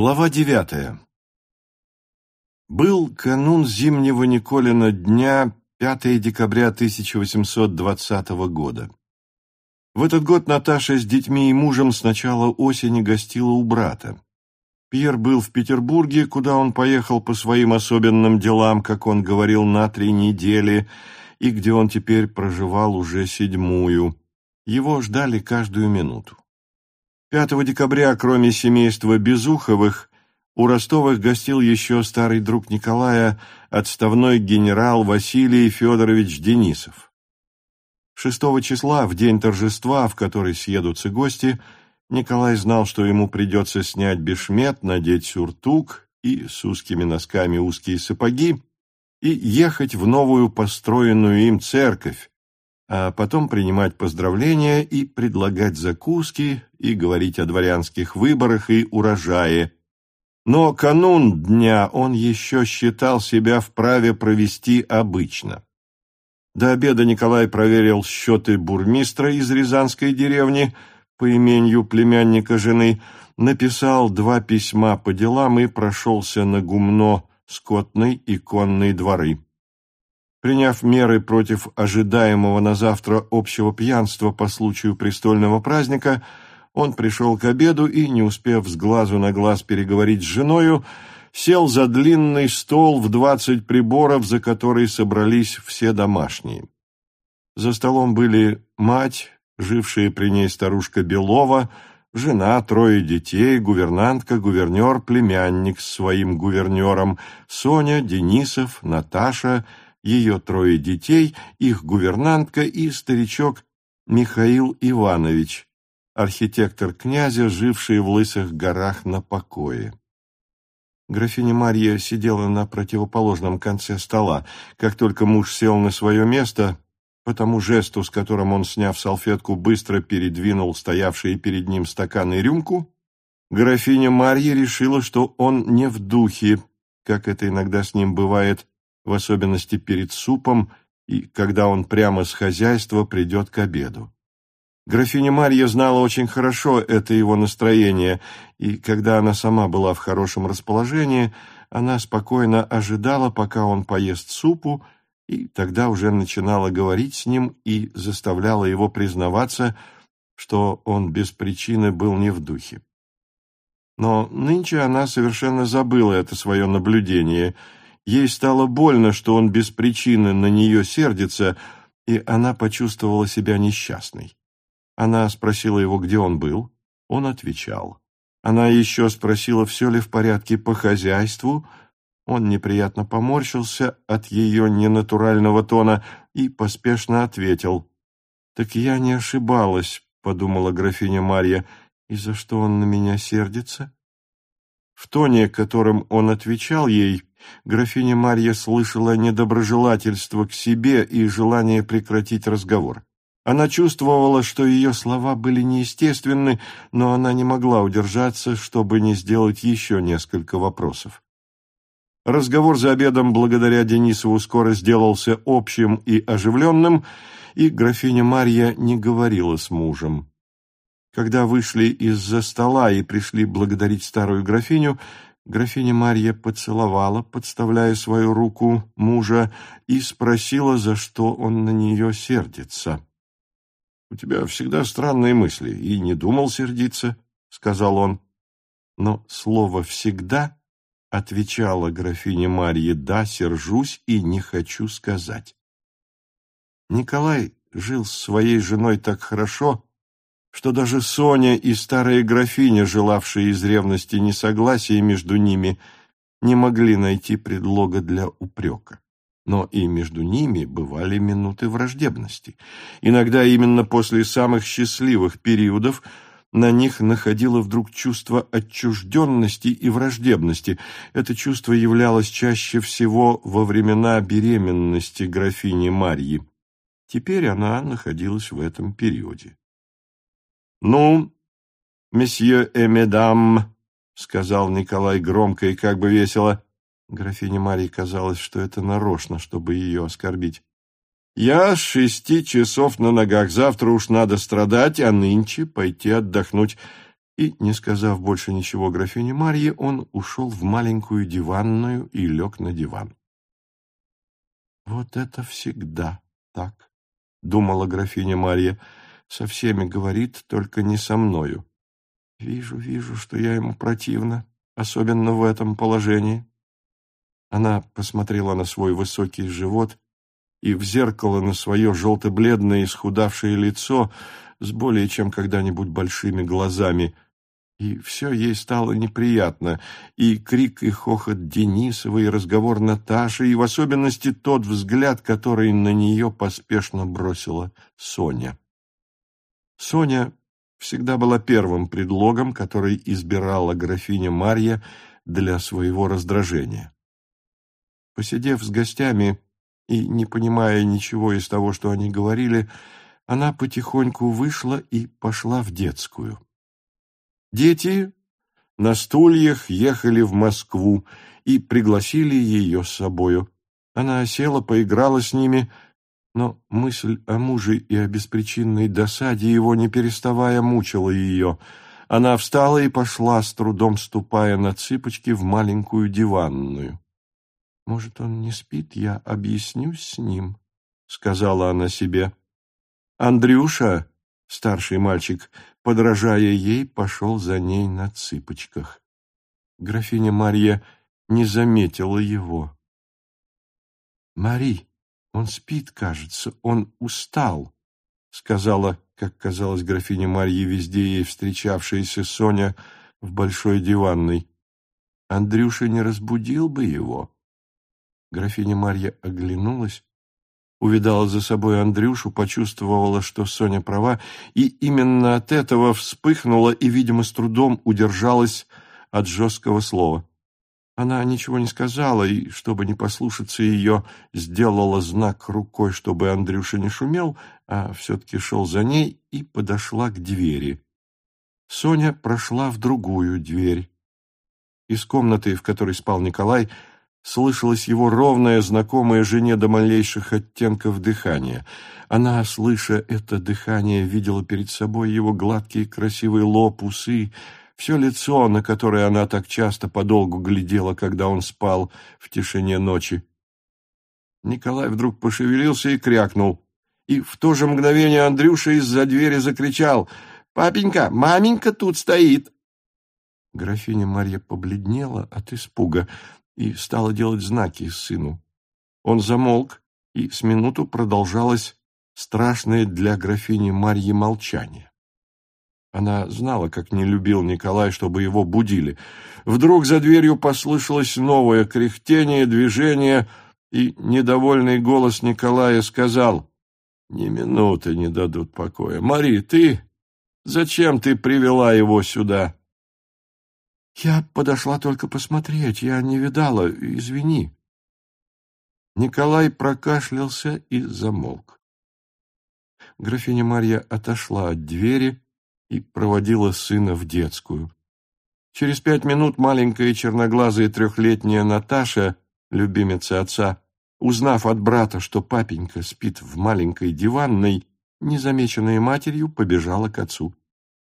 Глава девятая. Был канун зимнего Николина дня 5 декабря 1820 года. В этот год Наташа с детьми и мужем с начала осени гостила у брата. Пьер был в Петербурге, куда он поехал по своим особенным делам, как он говорил, на три недели, и где он теперь проживал уже седьмую. Его ждали каждую минуту. 5 декабря, кроме семейства Безуховых, у Ростовых гостил еще старый друг Николая, отставной генерал Василий Федорович Денисов. 6 числа, в день торжества, в который съедутся гости, Николай знал, что ему придется снять бешмет, надеть сюртук и с узкими носками узкие сапоги и ехать в новую построенную им церковь, а потом принимать поздравления и предлагать закуски, и говорить о дворянских выборах и урожае. Но канун дня он еще считал себя вправе провести обычно. До обеда Николай проверил счеты бурмистра из Рязанской деревни по имению племянника жены, написал два письма по делам и прошелся на гумно скотной и конной дворы. Приняв меры против ожидаемого на завтра общего пьянства по случаю престольного праздника, он пришел к обеду и, не успев с глазу на глаз переговорить с женою, сел за длинный стол в двадцать приборов, за который собрались все домашние. За столом были мать, жившая при ней старушка Белова, жена, трое детей, гувернантка, гувернер, племянник с своим гувернером, Соня, Денисов, Наташа – ее трое детей, их гувернантка и старичок Михаил Иванович, архитектор князя, живший в Лысых горах на покое. Графиня Марья сидела на противоположном конце стола. Как только муж сел на свое место, по тому жесту, с которым он, сняв салфетку, быстро передвинул стоявшие перед ним стакан и рюмку, графиня Марья решила, что он не в духе, как это иногда с ним бывает, в особенности перед супом и когда он прямо с хозяйства придет к обеду. Графиня Марья знала очень хорошо это его настроение, и когда она сама была в хорошем расположении, она спокойно ожидала, пока он поест супу, и тогда уже начинала говорить с ним и заставляла его признаваться, что он без причины был не в духе. Но нынче она совершенно забыла это свое наблюдение – Ей стало больно, что он без причины на нее сердится, и она почувствовала себя несчастной. Она спросила его, где он был. Он отвечал. Она еще спросила, все ли в порядке по хозяйству. Он неприятно поморщился от ее ненатурального тона и поспешно ответил. «Так я не ошибалась», — подумала графиня Марья, — «и за что он на меня сердится?» В тоне, которым он отвечал ей, графиня Марья слышала недоброжелательство к себе и желание прекратить разговор. Она чувствовала, что ее слова были неестественны, но она не могла удержаться, чтобы не сделать еще несколько вопросов. Разговор за обедом благодаря Денисову скоро сделался общим и оживленным, и графиня Марья не говорила с мужем. Когда вышли из-за стола и пришли благодарить старую графиню, Графиня Марья поцеловала, подставляя свою руку мужа, и спросила, за что он на нее сердится. — У тебя всегда странные мысли, и не думал сердиться, — сказал он. Но слово «всегда» отвечала графиня Марья «да, сержусь и не хочу сказать». Николай жил с своей женой так хорошо, что даже Соня и старая графиня, желавшие из ревности несогласия между ними, не могли найти предлога для упрека. Но и между ними бывали минуты враждебности. Иногда именно после самых счастливых периодов на них находило вдруг чувство отчужденности и враждебности. Это чувство являлось чаще всего во времена беременности графини Марьи. Теперь она находилась в этом периоде. «Ну, месье и медам», — сказал Николай громко и как бы весело. Графине Марии казалось, что это нарочно, чтобы ее оскорбить. «Я с шести часов на ногах. Завтра уж надо страдать, а нынче пойти отдохнуть. И, не сказав больше ничего графине Марье, он ушел в маленькую диванную и лег на диван. «Вот это всегда так», — думала графиня Марья, — «со всеми говорит, только не со мною. Вижу, вижу, что я ему противна, особенно в этом положении». Она посмотрела на свой высокий живот и в зеркало на свое желто-бледное исхудавшее лицо с более чем когда-нибудь большими глазами — и все ей стало неприятно, и крик и хохот Денисова, и разговор Наташи, и в особенности тот взгляд, который на нее поспешно бросила Соня. Соня всегда была первым предлогом, который избирала графиня Марья для своего раздражения. Посидев с гостями и не понимая ничего из того, что они говорили, она потихоньку вышла и пошла в детскую. Дети на стульях ехали в Москву и пригласили ее с собою. Она села, поиграла с ними, но мысль о муже и о беспричинной досаде его, не переставая, мучила ее. Она встала и пошла, с трудом ступая на цыпочки, в маленькую диванную. «Может, он не спит, я объяснюсь с ним», — сказала она себе. «Андрюша», старший мальчик, подражая ей, пошел за ней на цыпочках. Графиня Марья не заметила его. «Мари, он спит, кажется, он устал», — сказала, как казалось графине Марье везде ей встречавшаяся Соня в большой диванной. «Андрюша не разбудил бы его». Графиня Марья оглянулась увидала за собой Андрюшу, почувствовала, что Соня права, и именно от этого вспыхнула и, видимо, с трудом удержалась от жесткого слова. Она ничего не сказала и, чтобы не послушаться ее, сделала знак рукой, чтобы Андрюша не шумел, а все-таки шел за ней и подошла к двери. Соня прошла в другую дверь. Из комнаты, в которой спал Николай, слышалось его ровное, знакомое жене до малейших оттенков дыхания. Она, слыша это дыхание, видела перед собой его гладкий красивый лоб, усы, все лицо, на которое она так часто подолгу глядела, когда он спал в тишине ночи. Николай вдруг пошевелился и крякнул. И в то же мгновение Андрюша из-за двери закричал «Папенька, маменька тут стоит!» Графиня Марья побледнела от испуга и стала делать знаки сыну. Он замолк, и с минуту продолжалось страшное для графини Марьи молчание. Она знала, как не любил Николай, чтобы его будили. Вдруг за дверью послышалось новое кряхтение, движение, и недовольный голос Николая сказал, «Ни минуты не дадут покоя. Мари, ты? Зачем ты привела его сюда?» «Я подошла только посмотреть, я не видала, извини». Николай прокашлялся и замолк. Графиня Марья отошла от двери и проводила сына в детскую. Через пять минут маленькая черноглазая трехлетняя Наташа, любимица отца, узнав от брата, что папенька спит в маленькой диванной, незамеченная матерью, побежала к отцу.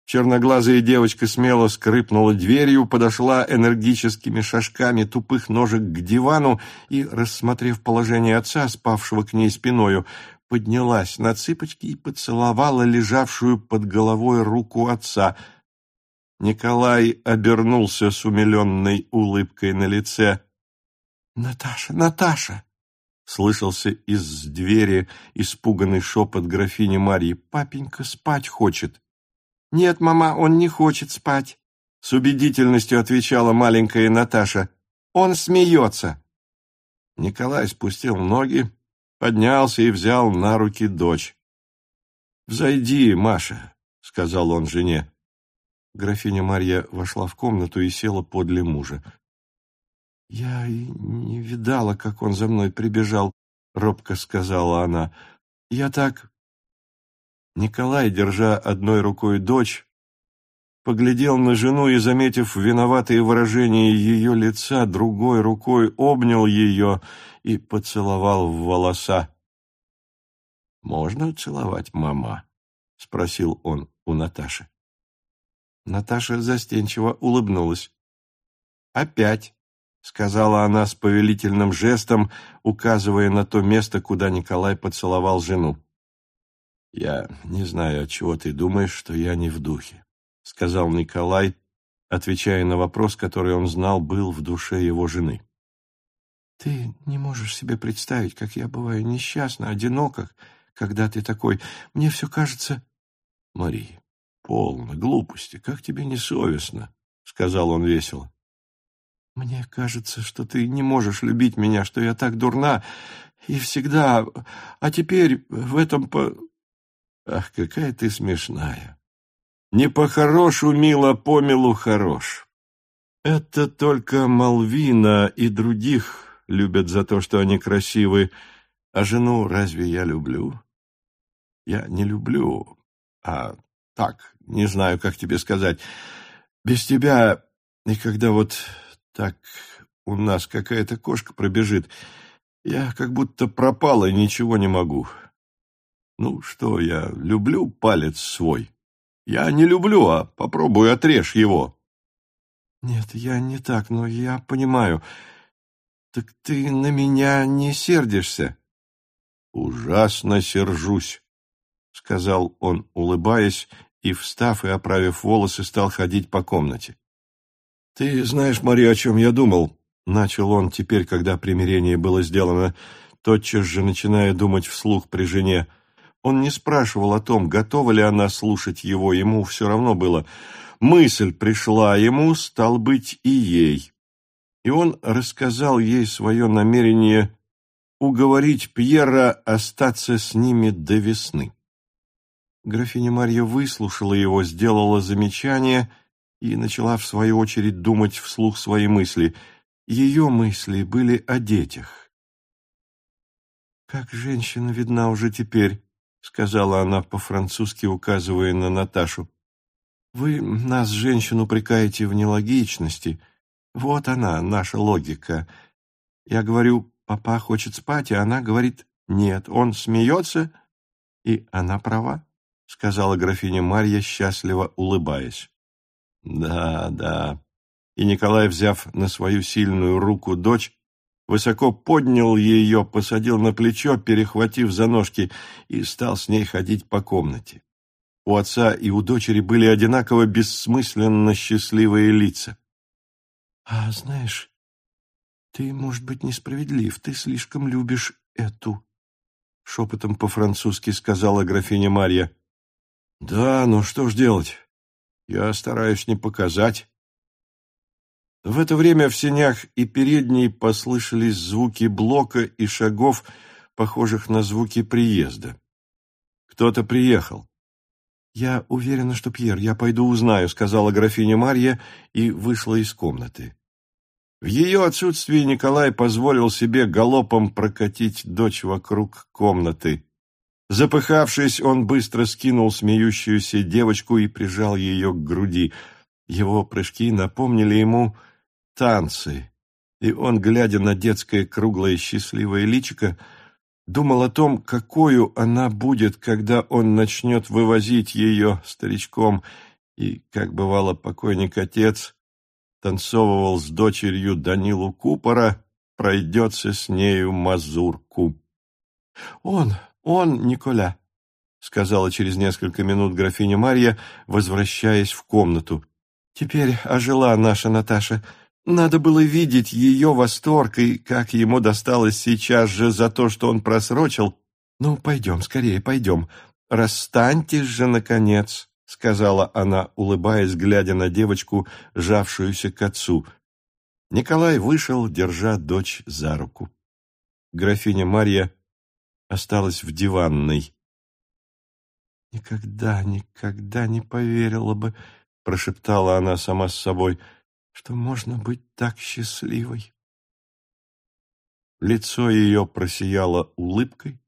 Черноглазая девочка смело скрипнула дверью, подошла энергическими шажками тупых ножек к дивану и, рассмотрев положение отца, спавшего к ней спиною, поднялась на цыпочки и поцеловала лежавшую под головой руку отца. Николай обернулся с умиленной улыбкой на лице. «Наташа, Наташа!» — слышался из двери испуганный шепот графини Марьи. «Папенька спать хочет». «Нет, мама, он не хочет спать», — с убедительностью отвечала маленькая Наташа. «Он смеется». Николай спустил ноги, поднялся и взял на руки дочь. «Взойди, Маша», — сказал он жене. Графиня Марья вошла в комнату и села подле мужа. «Я и не видала, как он за мной прибежал», — робко сказала она. «Я так Николай, держа одной рукой дочь, поглядел на жену и, заметив виноватые выражения ее лица, другой рукой обнял ее и поцеловал в волоса. «Можно целовать, мама?» — спросил он у Наташи. Наташа застенчиво улыбнулась. «Опять», — сказала она с повелительным жестом, указывая на то место, куда Николай поцеловал жену. «Я не знаю, от чего ты думаешь, что я не в духе», — сказал Николай, отвечая на вопрос, который он знал был в душе его жены. «Ты не можешь себе представить, как я бываю несчастна, одинока, когда ты такой. Мне все кажется...» «Мария, полно, глупости, как тебе не совестно», — сказал он весело. «Мне кажется, что ты не можешь любить меня, что я так дурна и всегда... А теперь в этом по...» «Ах, какая ты смешная! Не по-хорошу, мило, по милу хорош. Это только Малвина и других любят за то, что они красивы, а жену разве я люблю? Я не люблю, а так, не знаю, как тебе сказать. Без тебя, и когда вот так у нас какая-то кошка пробежит, я как будто пропала и ничего не могу. Ну что, я люблю палец свой. Я не люблю, а попробуй отрежь его. Нет, я не так, но я понимаю. Так ты на меня не сердишься? Ужасно сержусь, сказал он, улыбаясь, и, встав и оправив волосы, стал ходить по комнате. Ты знаешь, Мария, о чем я думал? Начал он теперь, когда примирение было сделано, тотчас же начиная думать вслух при жене — он не спрашивал о том, готова ли она слушать его, ему все равно было. Мысль пришла ему, стал быть, и ей. И он рассказал ей свое намерение уговорить Пьера остаться с ними до весны. Графиня Марья выслушала его, сделала замечание и начала, в свою очередь, думать вслух свои мысли. Ее мысли были о детях. «Как женщина видна уже теперь», — сказала она по-французски, указывая на Наташу. «Вы нас, женщин, упрекаете в нелогичности. Вот она, наша логика. Я говорю, папа хочет спать, и она говорит, нет, он смеется, и она права», — сказала графиня Марья, счастливо улыбаясь. «Да, да». И Николай, взяв на свою сильную руку дочь, высоко поднял ее, посадил на плечо, перехватив за ножки, и стал с ней ходить по комнате. У отца и у дочери были одинаково бессмысленно счастливые лица. — А знаешь, ты, может быть, несправедлив, ты слишком любишь эту, — шепотом по-французски сказала графиня Марья. — Да, ну что ж делать? Я стараюсь не показать. В это время в сенях и передней послышались звуки блока и шагов, похожих на звуки приезда. Кто-то приехал. «Я уверена, что Пьер. Я пойду узнаю», — сказала графиня Марья и вышла из комнаты. В ее отсутствии Николай позволил себе галопом прокатить дочь вокруг комнаты. Запыхавшись, он быстро скинул смеющуюся девочку и прижал ее к груди. Его прыжки напомнили ему танцы, и он, глядя на детское круглое счастливое личико, думал о том, какую она будет, когда он начнет вывозить ее старичком, и, как бывало покойник-отец, танцовывал с дочерью Данилу Купора, пройдется с нею мазурку. «Он, он, Николя», — сказала через несколько минут графиня Марья, возвращаясь в комнату. «Теперь ожила наша Наташа. Надо было видеть ее восторг и как ему досталось сейчас же за то, что он просрочил. «Ну, пойдем, скорее, пойдем. Расстаньтесь же, наконец», — сказала она, улыбаясь, глядя на девочку, жавшуюся к отцу. Николай вышел, держа дочь за руку. Графиня Марья осталась в диванной. «Никогда, никогда не поверила бы», — прошептала она сама с собой, — что можно быть так счастливой. Лицо ее просияло улыбкой,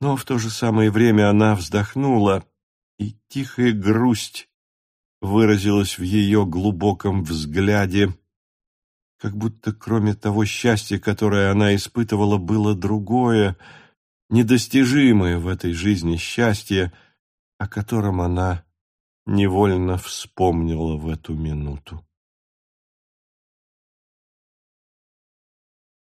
но в то же самое время она вздохнула, и тихая грусть выразилась в ее глубоком взгляде, как будто кроме того счастья, которое она испытывала, было другое, недостижимое в этой жизни счастье, о котором она невольно вспомнила в эту минуту.